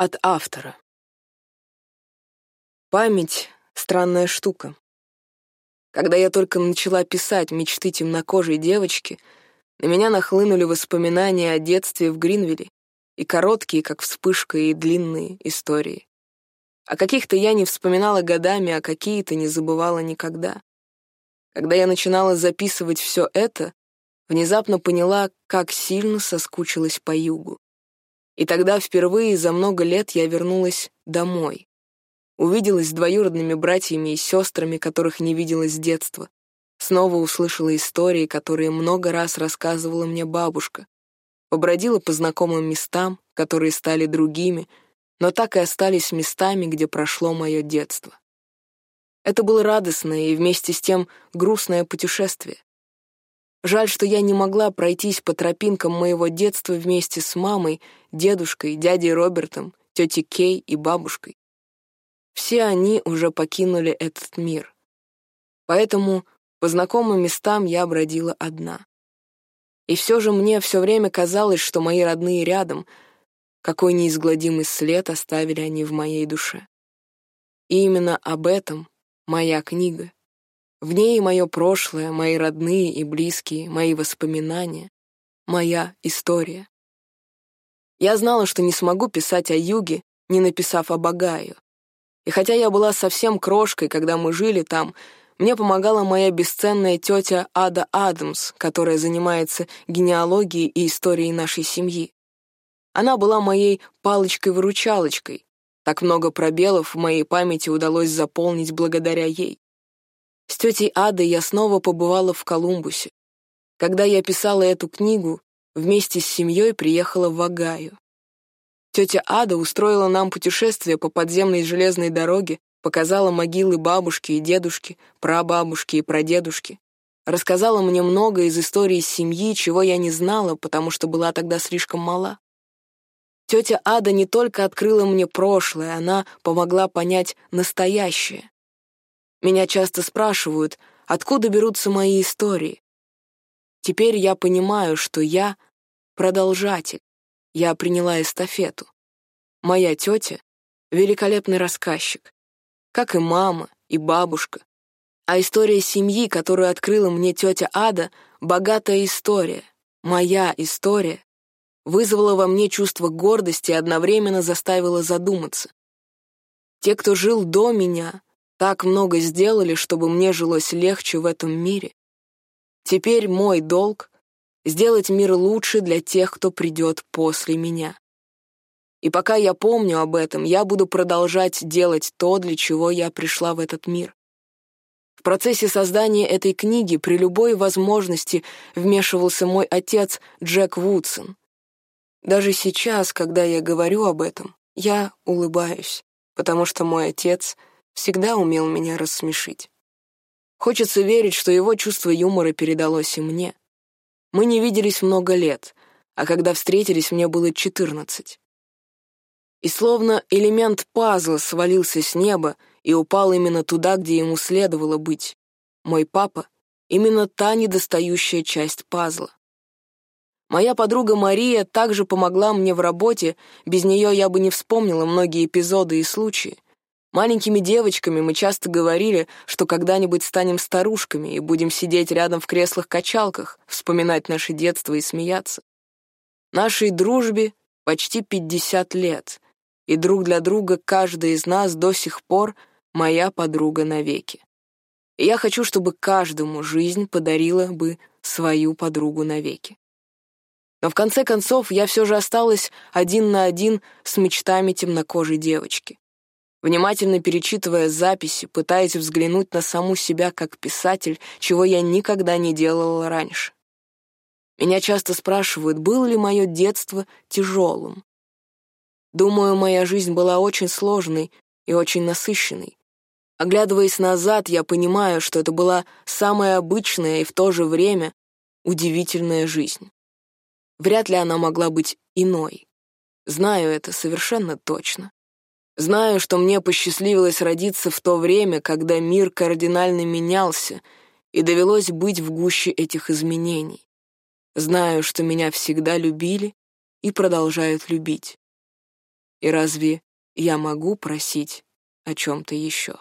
От автора. Память — странная штука. Когда я только начала писать мечты темнокожей девочки, на меня нахлынули воспоминания о детстве в Гринвилле и короткие, как вспышка, и длинные истории. О каких-то я не вспоминала годами, а какие-то не забывала никогда. Когда я начинала записывать все это, внезапно поняла, как сильно соскучилась по югу. И тогда впервые за много лет я вернулась домой. Увиделась с двоюродными братьями и сестрами, которых не видела с детства. Снова услышала истории, которые много раз рассказывала мне бабушка. Побродила по знакомым местам, которые стали другими, но так и остались местами, где прошло мое детство. Это было радостное и вместе с тем грустное путешествие. Жаль, что я не могла пройтись по тропинкам моего детства вместе с мамой, дедушкой, дядей Робертом, тетей Кей и бабушкой. Все они уже покинули этот мир. Поэтому по знакомым местам я бродила одна. И все же мне все время казалось, что мои родные рядом, какой неизгладимый след оставили они в моей душе. И именно об этом моя книга. В ней мое прошлое, мои родные и близкие, мои воспоминания, моя история. Я знала, что не смогу писать о юге, не написав о Багаю. И хотя я была совсем крошкой, когда мы жили там, мне помогала моя бесценная тетя Ада Адамс, которая занимается генеалогией и историей нашей семьи. Она была моей палочкой-выручалочкой. Так много пробелов в моей памяти удалось заполнить благодаря ей. С тетей Адой я снова побывала в Колумбусе. Когда я писала эту книгу, вместе с семьей приехала в Агаю. Тетя Ада устроила нам путешествие по подземной железной дороге, показала могилы бабушки и дедушки, прабабушки и прадедушки. Рассказала мне много из истории семьи, чего я не знала, потому что была тогда слишком мала. Тетя Ада не только открыла мне прошлое, она помогла понять настоящее. Меня часто спрашивают, откуда берутся мои истории. Теперь я понимаю, что я — продолжатель. Я приняла эстафету. Моя тетя — великолепный рассказчик, как и мама, и бабушка. А история семьи, которую открыла мне тетя Ада, богатая история, моя история, вызвала во мне чувство гордости и одновременно заставила задуматься. Те, кто жил до меня, так много сделали, чтобы мне жилось легче в этом мире. Теперь мой долг — сделать мир лучше для тех, кто придет после меня. И пока я помню об этом, я буду продолжать делать то, для чего я пришла в этот мир. В процессе создания этой книги при любой возможности вмешивался мой отец Джек Вудсон. Даже сейчас, когда я говорю об этом, я улыбаюсь, потому что мой отец — всегда умел меня рассмешить. Хочется верить, что его чувство юмора передалось и мне. Мы не виделись много лет, а когда встретились, мне было четырнадцать. И словно элемент пазла свалился с неба и упал именно туда, где ему следовало быть. Мой папа — именно та недостающая часть пазла. Моя подруга Мария также помогла мне в работе, без нее я бы не вспомнила многие эпизоды и случаи. Маленькими девочками мы часто говорили, что когда-нибудь станем старушками и будем сидеть рядом в креслах-качалках, вспоминать наше детство и смеяться. Нашей дружбе почти 50 лет, и друг для друга каждый из нас до сих пор моя подруга навеки. И я хочу, чтобы каждому жизнь подарила бы свою подругу навеки. Но в конце концов я все же осталась один на один с мечтами темнокожей девочки. Внимательно перечитывая записи, пытаясь взглянуть на саму себя как писатель, чего я никогда не делала раньше. Меня часто спрашивают, было ли мое детство тяжелым. Думаю, моя жизнь была очень сложной и очень насыщенной. Оглядываясь назад, я понимаю, что это была самая обычная и в то же время удивительная жизнь. Вряд ли она могла быть иной. Знаю это совершенно точно. Знаю, что мне посчастливилось родиться в то время, когда мир кардинально менялся, и довелось быть в гуще этих изменений. Знаю, что меня всегда любили и продолжают любить. И разве я могу просить о чем-то еще?